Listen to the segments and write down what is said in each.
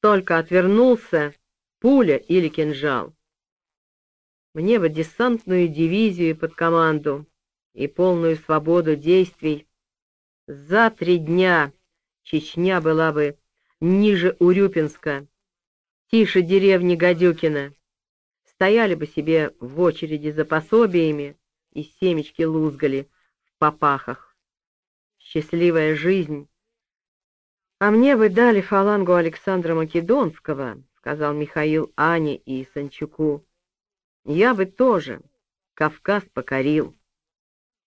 Только отвернулся, пуля или кинжал. Мне бы десантную дивизию под команду и полную свободу действий. За три дня Чечня была бы ниже Урюпинска, тише деревни Гадюкина. Стояли бы себе в очереди за пособиями и семечки лузгали в попахах. Счастливая жизнь. А мне бы дали фалангу Александра Македонского, сказал Михаил Ане и Санчуку. Я бы тоже Кавказ покорил.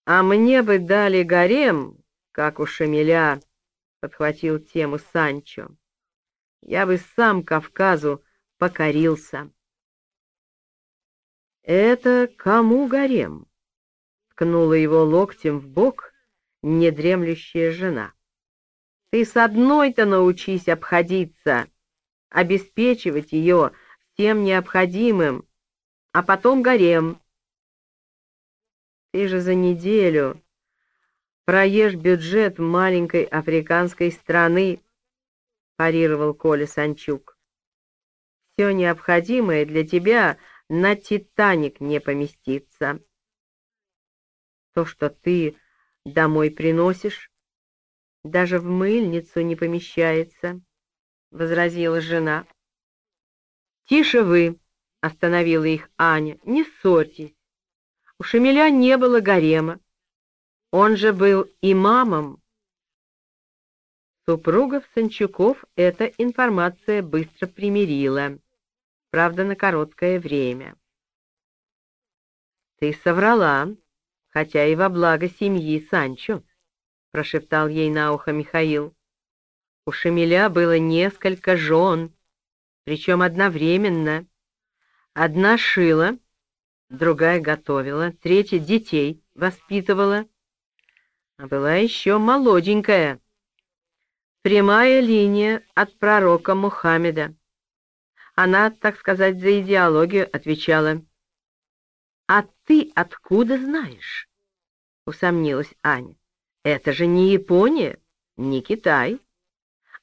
А мне бы дали гарем, как у Шамиля, подхватил тему Санчо. Я бы сам Кавказу покорился. Это кому гарем? Ткнула его локтем в бок недремлющая жена. Ты с одной-то научись обходиться, обеспечивать ее всем необходимым, а потом гарем. Ты же за неделю проешь бюджет маленькой африканской страны, парировал Коля Санчук. Все необходимое для тебя на «Титаник» не поместится. То, что ты домой приносишь, даже в мыльницу не помещается, — возразила жена. — Тише вы, — остановила их Аня, — не ссорьтесь. У Шамиля не было гарема. Он же был имамом. Супругов Санчуков эта информация быстро примирила, правда, на короткое время. «Ты соврала, хотя и во благо семьи Санчо», — прошептал ей на ухо Михаил. «У Шамиля было несколько жен, причем одновременно. Одна шила, другая готовила, третья детей воспитывала, а была еще молоденькая» Прямая линия от пророка Мухаммеда. Она, так сказать, за идеологию отвечала. «А ты откуда знаешь?» — усомнилась Аня. «Это же не Япония, не Китай.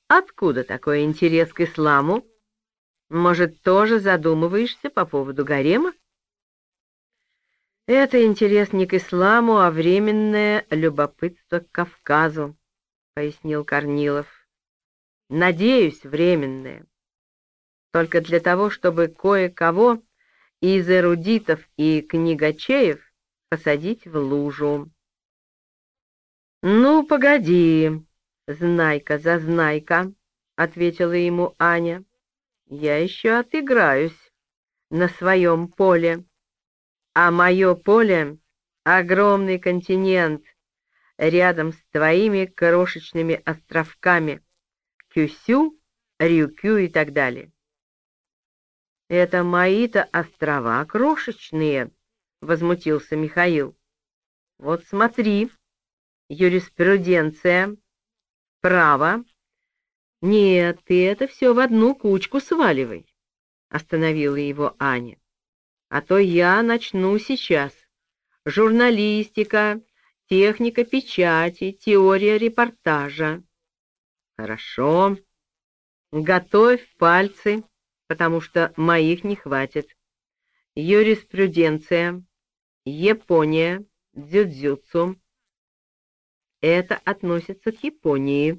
Откуда такой интерес к исламу? Может, тоже задумываешься по поводу гарема?» «Это интерес не к исламу, а временное любопытство к Кавказу», пояснил Корнилов. Надеюсь, временное. Только для того, чтобы кое-кого из эрудитов и книгачеев посадить в лужу. «Ну, погоди, знайка за знайка», — ответила ему Аня. «Я еще отыграюсь на своем поле. А мое поле — огромный континент — рядом с твоими крошечными островками Кюсю, Рюкю и так далее. «Это мои-то острова крошечные», — возмутился Михаил. «Вот смотри, юриспруденция, право. Нет, ты это все в одну кучку сваливай», — остановила его Аня. «А то я начну сейчас. Журналистика, техника печати, теория репортажа. Хорошо. Готовь пальцы, потому что моих не хватит. Юриспруденция, Япония, дзюдзюцу. Это относится к Японии.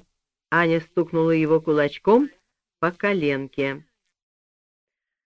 Аня стукнула его кулачком по коленке.